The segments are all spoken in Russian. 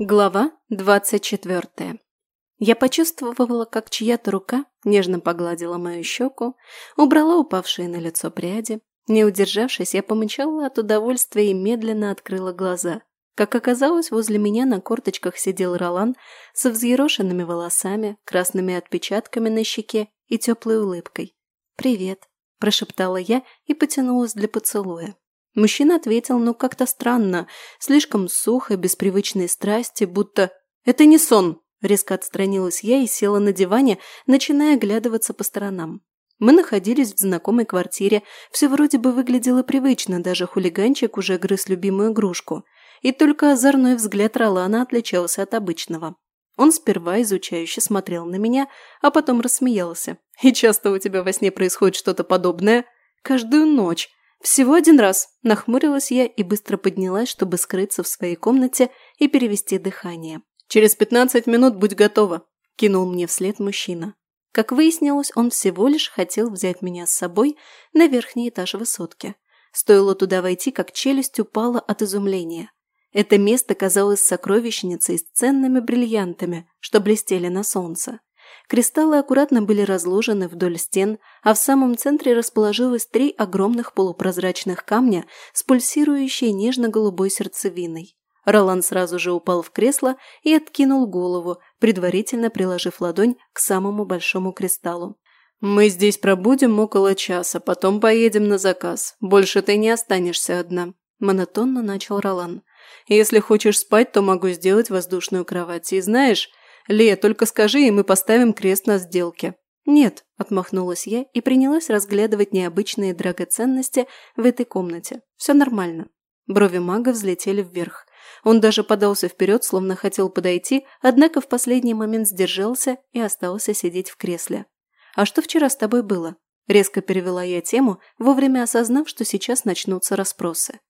Глава 24. Я почувствовала, как чья-то рука нежно погладила мою щеку, убрала упавшие на лицо пряди. Не удержавшись, я помычала от удовольствия и медленно открыла глаза. Как оказалось, возле меня на корточках сидел Ролан со взъерошенными волосами, красными отпечатками на щеке и теплой улыбкой. «Привет», – прошептала я и потянулась для поцелуя. Мужчина ответил, ну как-то странно, слишком сухо, без привычной страсти, будто «Это не сон!» Резко отстранилась я и села на диване, начиная оглядываться по сторонам. Мы находились в знакомой квартире, все вроде бы выглядело привычно, даже хулиганчик уже грыз любимую игрушку. И только озорной взгляд Ролана отличался от обычного. Он сперва изучающе смотрел на меня, а потом рассмеялся. «И часто у тебя во сне происходит что-то подобное?» «Каждую ночь», всего один раз нахмурилась я и быстро поднялась, чтобы скрыться в своей комнате и перевести дыхание. «Через пятнадцать минут будь готова», – кинул мне вслед мужчина. Как выяснилось, он всего лишь хотел взять меня с собой на верхний этаж высотки. Стоило туда войти, как челюсть упала от изумления. Это место казалось сокровищницей с ценными бриллиантами, что блестели на солнце. Кристаллы аккуратно были разложены вдоль стен, а в самом центре расположилось три огромных полупрозрачных камня с пульсирующей нежно-голубой сердцевиной. Ролан сразу же упал в кресло и откинул голову, предварительно приложив ладонь к самому большому кристаллу. «Мы здесь пробудем около часа, потом поедем на заказ. Больше ты не останешься одна», – монотонно начал Ролан. «Если хочешь спать, то могу сделать воздушную кровать. И знаешь, «Ле, только скажи, и мы поставим крест на сделке». «Нет», – отмахнулась я и принялась разглядывать необычные драгоценности в этой комнате. «Все нормально». Брови мага взлетели вверх. Он даже подался вперед, словно хотел подойти, однако в последний момент сдержался и остался сидеть в кресле. «А что вчера с тобой было?» Резко перевела я тему, вовремя осознав, что сейчас начнутся расспросы.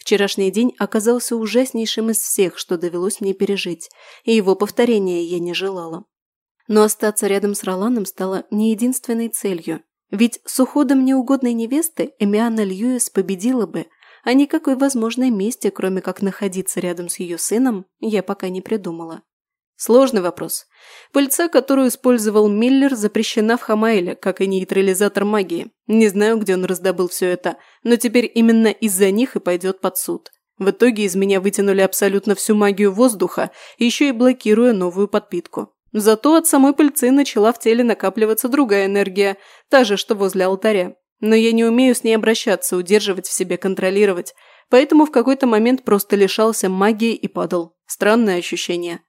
Вчерашний день оказался ужаснейшим из всех, что довелось мне пережить, и его повторения я не желала. Но остаться рядом с Роланом стало не единственной целью, ведь с уходом неугодной невесты Эмиана Льюис победила бы, а никакой возможной мести, кроме как находиться рядом с ее сыном, я пока не придумала. Сложный вопрос. Пыльца, которую использовал Миллер, запрещена в Хамайле, как и нейтрализатор магии. Не знаю, где он раздобыл все это, но теперь именно из-за них и пойдет под суд. В итоге из меня вытянули абсолютно всю магию воздуха, еще и блокируя новую подпитку. Зато от самой пыльцы начала в теле накапливаться другая энергия, та же, что возле алтаря. Но я не умею с ней обращаться, удерживать в себе, контролировать. Поэтому в какой-то момент просто лишался магии и падал. Странное ощущение.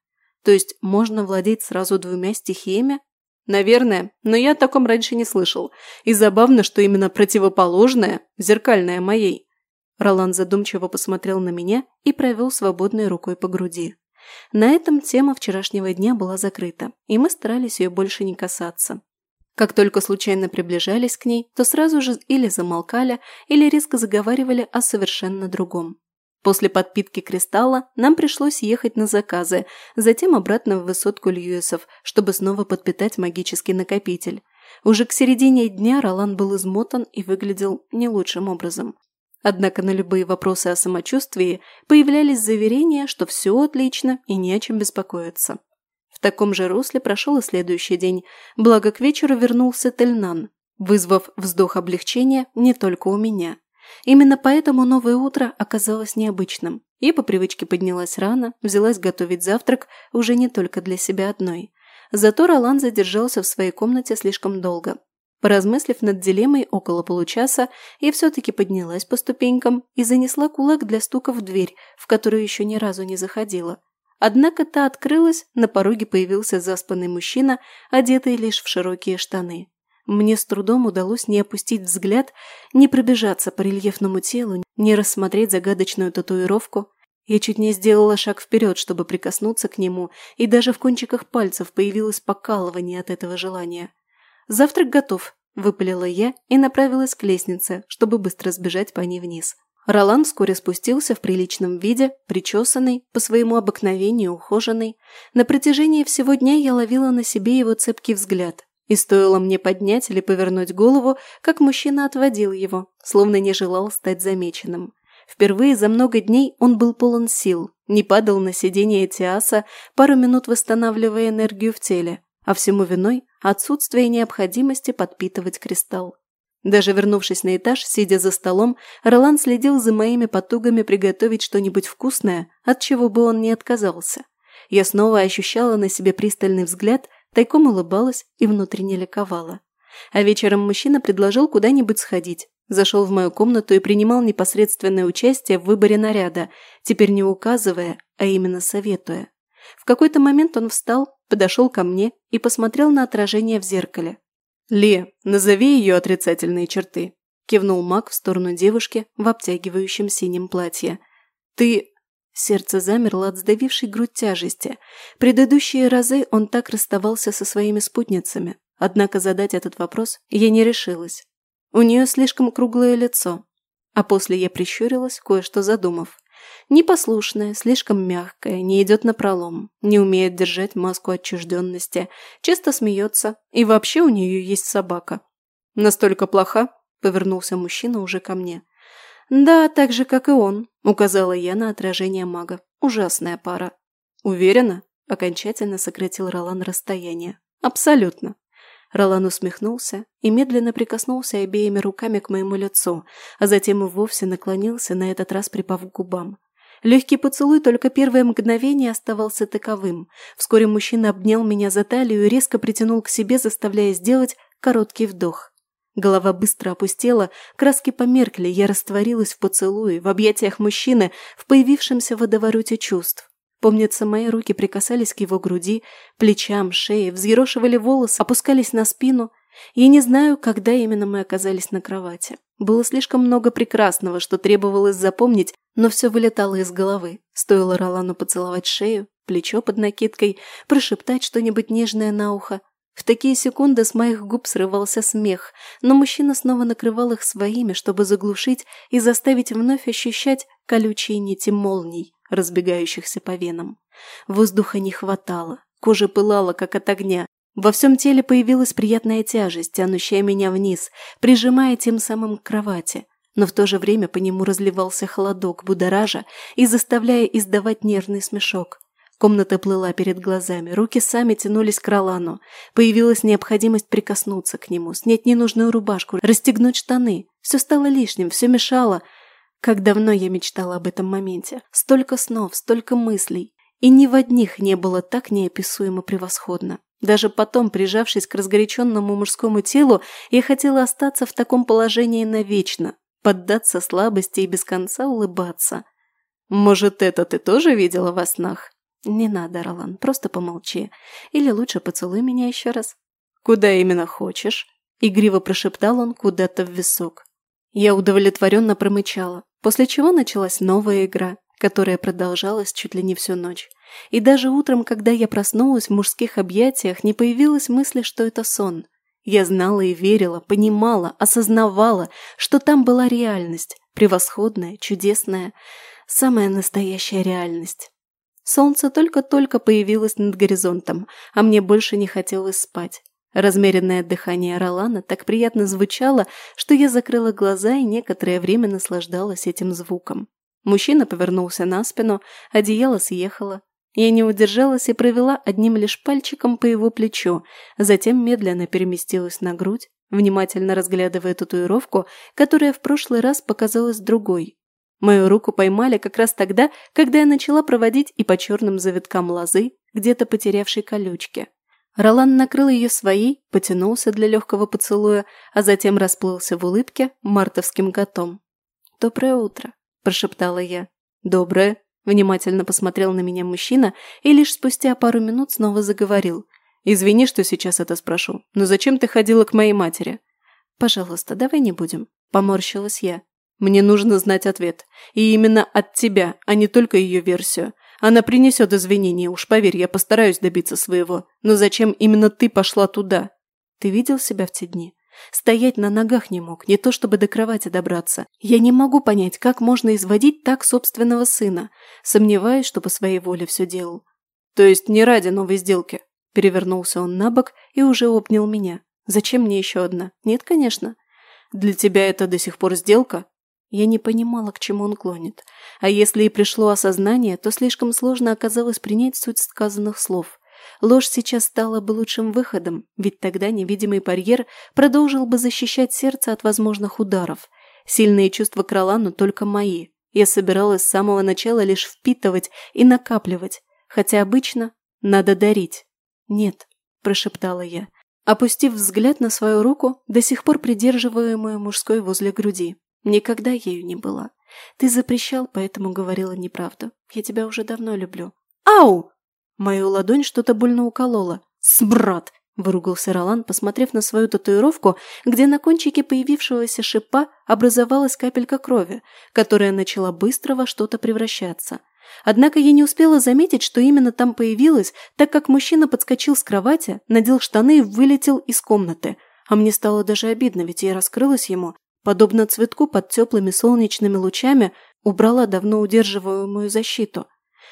То есть можно владеть сразу двумя стихиями? Наверное, но я о таком раньше не слышал. И забавно, что именно противоположное, зеркальное моей. Ролан задумчиво посмотрел на меня и провел свободной рукой по груди. На этом тема вчерашнего дня была закрыта, и мы старались ее больше не касаться. Как только случайно приближались к ней, то сразу же или замолкали, или резко заговаривали о совершенно другом. После подпитки кристалла нам пришлось ехать на заказы, затем обратно в высотку Льюисов, чтобы снова подпитать магический накопитель. Уже к середине дня Ролан был измотан и выглядел не лучшим образом. Однако на любые вопросы о самочувствии появлялись заверения, что все отлично и не о чем беспокоиться. В таком же русле прошел и следующий день, благо к вечеру вернулся Тельнан, вызвав вздох облегчения не только у меня. Именно поэтому новое утро оказалось необычным. Я по привычке поднялась рано, взялась готовить завтрак уже не только для себя одной. Зато Ролан задержался в своей комнате слишком долго. Поразмыслив над дилеммой около получаса, я все-таки поднялась по ступенькам и занесла кулак для стука в дверь, в которую еще ни разу не заходила. Однако та открылась, на пороге появился заспанный мужчина, одетый лишь в широкие штаны. Мне с трудом удалось не опустить взгляд, не пробежаться по рельефному телу, не рассмотреть загадочную татуировку. Я чуть не сделала шаг вперед, чтобы прикоснуться к нему, и даже в кончиках пальцев появилось покалывание от этого желания. «Завтрак готов», – выпалила я и направилась к лестнице, чтобы быстро сбежать по ней вниз. Ролан вскоре спустился в приличном виде, причесанный, по своему обыкновению ухоженный. На протяжении всего дня я ловила на себе его цепкий взгляд – и стоило мне поднять или повернуть голову, как мужчина отводил его, словно не желал стать замеченным. Впервые за много дней он был полон сил, не падал на сиденье Тиаса, пару минут восстанавливая энергию в теле, а всему виной отсутствие необходимости подпитывать кристалл. Даже вернувшись на этаж, сидя за столом, Ролан следил за моими потугами приготовить что-нибудь вкусное, от чего бы он не отказался. Я снова ощущала на себе пристальный взгляд Тайком улыбалась и внутренне ликовала. А вечером мужчина предложил куда-нибудь сходить. Зашел в мою комнату и принимал непосредственное участие в выборе наряда, теперь не указывая, а именно советуя. В какой-то момент он встал, подошел ко мне и посмотрел на отражение в зеркале. «Ле, назови ее отрицательные черты», – кивнул Мак в сторону девушки в обтягивающем синем платье. «Ты Сердце замерло от сдавившей грудь тяжести. Предыдущие разы он так расставался со своими спутницами. Однако задать этот вопрос я не решилась. У нее слишком круглое лицо. А после я прищурилась, кое-что задумав. Непослушная, слишком мягкая, не идет на пролом, не умеет держать маску отчужденности, часто смеется, и вообще у нее есть собака. «Настолько плоха?» – повернулся мужчина уже ко мне. «Да, так же, как и он», Указала я на отражение мага. Ужасная пара. Уверена? Окончательно сократил Ролан расстояние. Абсолютно. Ролан усмехнулся и медленно прикоснулся обеими руками к моему лицу, а затем и вовсе наклонился, на этот раз припав к губам. Легкий поцелуй только первое мгновение оставался таковым. Вскоре мужчина обнял меня за талию и резко притянул к себе, заставляя сделать короткий вдох. Голова быстро опустела, краски померкли, я растворилась в поцелуе, в объятиях мужчины, в появившемся водовороте чувств. Помнится, мои руки прикасались к его груди, плечам, шее, взъерошивали волосы, опускались на спину. Я не знаю, когда именно мы оказались на кровати. Было слишком много прекрасного, что требовалось запомнить, но все вылетало из головы. Стоило Ролану поцеловать шею, плечо под накидкой, прошептать что-нибудь нежное на ухо, в такие секунды с моих губ срывался смех, но мужчина снова накрывал их своими, чтобы заглушить и заставить вновь ощущать колючие нити молний, разбегающихся по венам. Воздуха не хватало, кожа пылала, как от огня. Во всем теле появилась приятная тяжесть, тянущая меня вниз, прижимая тем самым к кровати. Но в то же время по нему разливался холодок будоража и заставляя издавать нервный смешок. Комната плыла перед глазами, руки сами тянулись к Ролану. Появилась необходимость прикоснуться к нему, снять ненужную рубашку, расстегнуть штаны. Все стало лишним, все мешало. Как давно я мечтала об этом моменте. Столько снов, столько мыслей. И ни в одних не было так неописуемо превосходно. Даже потом, прижавшись к разгоряченному мужскому телу, я хотела остаться в таком положении навечно, поддаться слабости и без конца улыбаться. «Может, это ты тоже видела во снах?» «Не надо, Ролан, просто помолчи. Или лучше поцелуй меня еще раз». «Куда именно хочешь?» – игриво прошептал он куда-то в висок. Я удовлетворенно промычала, после чего началась новая игра, которая продолжалась чуть ли не всю ночь. И даже утром, когда я проснулась в мужских объятиях, не появилась мысли, что это сон. Я знала и верила, понимала, осознавала, что там была реальность, превосходная, чудесная, самая настоящая реальность. Солнце только-только появилось над горизонтом, а мне больше не хотелось спать. Размеренное дыхание Ролана так приятно звучало, что я закрыла глаза и некоторое время наслаждалась этим звуком. Мужчина повернулся на спину, одеяло съехало. Я не удержалась и провела одним лишь пальчиком по его плечу, затем медленно переместилась на грудь, внимательно разглядывая татуировку, которая в прошлый раз показалась другой, Мою руку поймали как раз тогда, когда я начала проводить и по черным завиткам лозы, где-то потерявшей колючки. Ролан накрыл ее своей, потянулся для легкого поцелуя, а затем расплылся в улыбке мартовским котом. «Доброе утро», – прошептала я. «Доброе», – внимательно посмотрел на меня мужчина и лишь спустя пару минут снова заговорил. «Извини, что сейчас это спрошу, но зачем ты ходила к моей матери?» «Пожалуйста, давай не будем», – поморщилась я. Мне нужно знать ответ. И именно от тебя, а не только ее версию. Она принесет извинения, уж поверь, я постараюсь добиться своего. Но зачем именно ты пошла туда? Ты видел себя в те дни? Стоять на ногах не мог, не то чтобы до кровати добраться. Я не могу понять, как можно изводить так собственного сына, сомневаясь, что по своей воле все делал. То есть не ради новой сделки. Перевернулся он на бок и уже обнял меня. Зачем мне еще одна? Нет, конечно. Для тебя это до сих пор сделка? Я не понимала, к чему он клонит. А если и пришло осознание, то слишком сложно оказалось принять суть сказанных слов. Ложь сейчас стала бы лучшим выходом, ведь тогда невидимый барьер продолжил бы защищать сердце от возможных ударов. Сильные чувства к но только мои. Я собиралась с самого начала лишь впитывать и накапливать, хотя обычно надо дарить. «Нет», – прошептала я, опустив взгляд на свою руку, до сих пор придерживаемую мужской возле груди. Никогда ею не была. Ты запрещал, поэтому говорила неправду. Я тебя уже давно люблю. Ау! Мою ладонь что-то больно уколола. Сбрат! Выругался Ролан, посмотрев на свою татуировку, где на кончике появившегося шипа образовалась капелька крови, которая начала быстро во что-то превращаться. Однако я не успела заметить, что именно там появилось, так как мужчина подскочил с кровати, надел штаны и вылетел из комнаты. А мне стало даже обидно, ведь я раскрылась ему, подобно цветку под теплыми солнечными лучами, убрала давно удерживаемую защиту.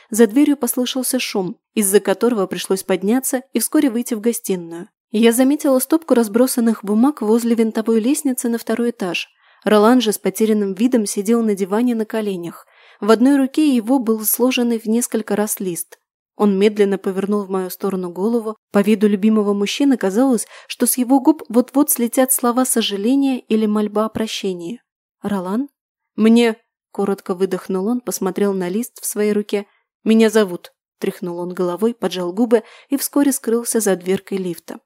За дверью послышался шум, из-за которого пришлось подняться и вскоре выйти в гостиную. Я заметила стопку разбросанных бумаг возле винтовой лестницы на второй этаж. Ролан же с потерянным видом сидел на диване на коленях. В одной руке его был сложенный в несколько раз лист. Он медленно повернул в мою сторону голову. По виду любимого мужчины казалось, что с его губ вот-вот слетят слова сожаления или мольба о прощении. «Ролан?» «Мне...» – коротко выдохнул он, посмотрел на лист в своей руке. «Меня зовут...» – тряхнул он головой, поджал губы и вскоре скрылся за дверкой лифта.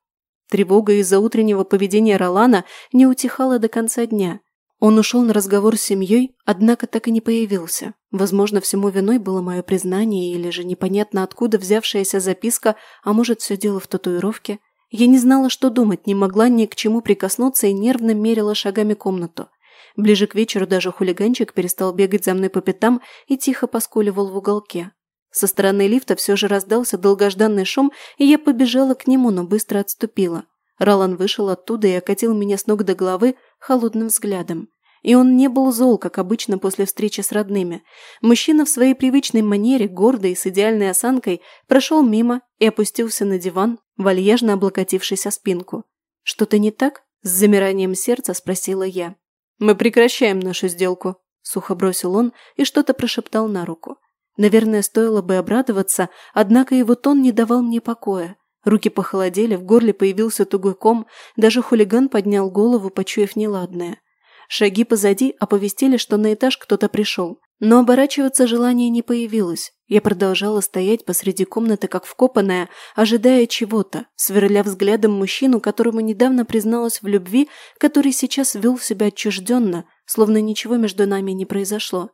Тревога из-за утреннего поведения Ролана не утихала до конца дня – он ушел на разговор с семьей, однако так и не появился. Возможно, всему виной было мое признание или же непонятно откуда взявшаяся записка, а может, все дело в татуировке. Я не знала, что думать, не могла ни к чему прикоснуться и нервно мерила шагами комнату. Ближе к вечеру даже хулиганчик перестал бегать за мной по пятам и тихо поскуливал в уголке. Со стороны лифта все же раздался долгожданный шум, и я побежала к нему, но быстро отступила. Ролан вышел оттуда и окатил меня с ног до головы холодным взглядом. И он не был зол, как обычно после встречи с родными. Мужчина в своей привычной манере, гордой и с идеальной осанкой, прошел мимо и опустился на диван, вальяжно облокотившись о спинку. «Что-то не так?» – с замиранием сердца спросила я. «Мы прекращаем нашу сделку», – сухо бросил он и что-то прошептал на руку. Наверное, стоило бы обрадоваться, однако его тон не давал мне покоя. Руки похолодели, в горле появился тугой ком, даже хулиган поднял голову, почуяв неладное. Шаги позади оповестили, что на этаж кто-то пришел. Но оборачиваться желания не появилось. Я продолжала стоять посреди комнаты, как вкопанная, ожидая чего-то, сверля взглядом мужчину, которому недавно призналась в любви, который сейчас вел себя отчужденно, словно ничего между нами не произошло.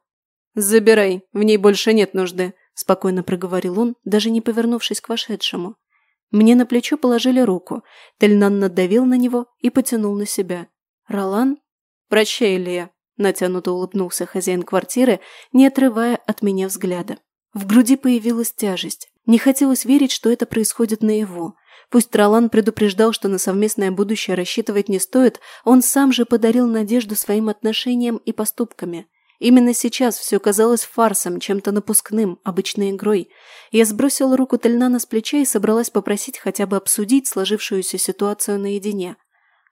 «Забирай, в ней больше нет нужды», – спокойно проговорил он, даже не повернувшись к вошедшему. Мне на плечо положили руку. Тельнан надавил на него и потянул на себя. «Ролан?» «Прощай, Илья», – натянуто улыбнулся хозяин квартиры, не отрывая от меня взгляда. В груди появилась тяжесть. Не хотелось верить, что это происходит на его. Пусть Ролан предупреждал, что на совместное будущее рассчитывать не стоит, он сам же подарил надежду своим отношениям и поступками – Именно сейчас все казалось фарсом, чем-то напускным, обычной игрой. Я сбросила руку Тельнана с плеча и собралась попросить хотя бы обсудить сложившуюся ситуацию наедине.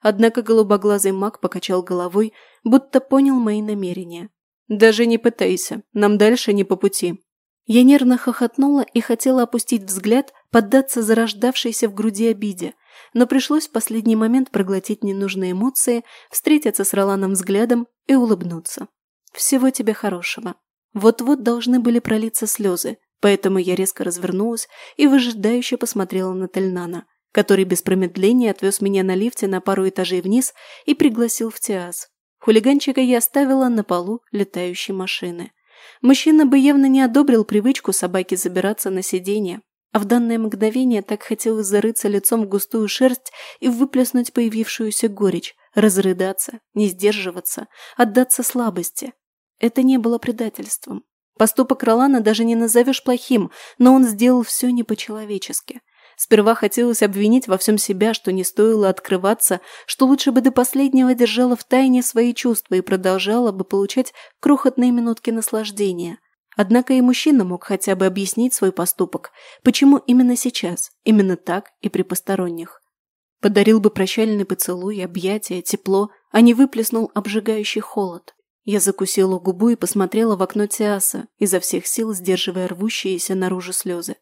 Однако голубоглазый маг покачал головой, будто понял мои намерения. «Даже не пытайся, нам дальше не по пути». Я нервно хохотнула и хотела опустить взгляд, поддаться зарождавшейся в груди обиде, но пришлось в последний момент проглотить ненужные эмоции, встретиться с Роланом взглядом и улыбнуться. Всего тебе хорошего. Вот-вот должны были пролиться слезы, поэтому я резко развернулась и выжидающе посмотрела на Тельнана, который без промедления отвез меня на лифте на пару этажей вниз и пригласил в Тиаз. Хулиганчика я оставила на полу летающей машины. Мужчина бы явно не одобрил привычку собаки забираться на сиденье, а в данное мгновение так хотелось зарыться лицом в густую шерсть и выплеснуть появившуюся горечь, разрыдаться, не сдерживаться, отдаться слабости. Это не было предательством. Поступок Ролана даже не назовешь плохим, но он сделал все не по-человечески. Сперва хотелось обвинить во всем себя, что не стоило открываться, что лучше бы до последнего держала в тайне свои чувства и продолжала бы получать крохотные минутки наслаждения. Однако и мужчина мог хотя бы объяснить свой поступок, почему именно сейчас, именно так и при посторонних. Подарил бы прощальный поцелуй, объятия, тепло, а не выплеснул обжигающий холод. Я закусила губу и посмотрела в окно Тиаса, изо всех сил сдерживая рвущиеся наружу слезы.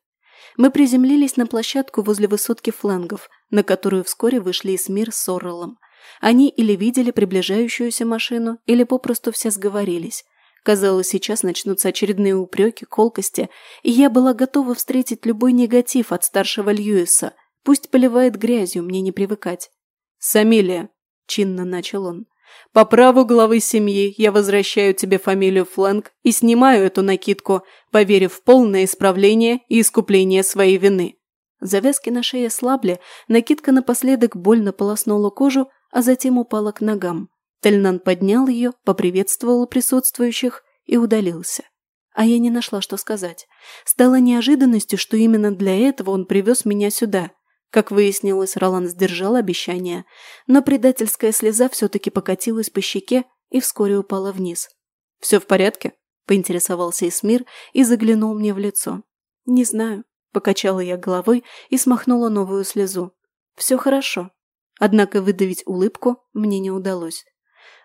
Мы приземлились на площадку возле высотки флангов, на которую вскоре вышли Исмир с Оррелом. Они или видели приближающуюся машину, или попросту все сговорились. Казалось, сейчас начнутся очередные упреки, колкости, и я была готова встретить любой негатив от старшего Льюиса. Пусть поливает грязью, мне не привыкать. «Самилия!» – чинно начал он. По праву главы семьи я возвращаю тебе фамилию Флэнк и снимаю эту накидку, поверив в полное исправление и искупление своей вины». Завязки на шее слабли, накидка напоследок больно полоснула кожу, а затем упала к ногам. Тельнан поднял ее, поприветствовал присутствующих и удалился. А я не нашла, что сказать. Стало неожиданностью, что именно для этого он привез меня сюда – как выяснилось, Роланд сдержал обещание, но предательская слеза все-таки покатилась по щеке и вскоре упала вниз. «Все в порядке?» – поинтересовался Исмир и заглянул мне в лицо. «Не знаю», – покачала я головой и смахнула новую слезу. «Все хорошо». Однако выдавить улыбку мне не удалось.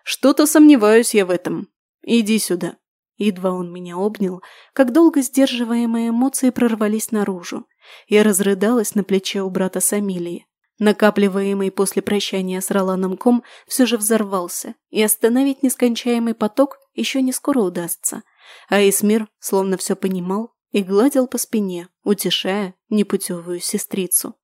«Что-то сомневаюсь я в этом. Иди сюда». Едва он меня обнял, как долго сдерживаемые эмоции прорвались наружу. Я разрыдалась на плече у брата Самилии. Накапливаемый после прощания с Роланом ком все же взорвался, и остановить нескончаемый поток еще не скоро удастся. А Исмир словно все понимал и гладил по спине, утешая непутевую сестрицу.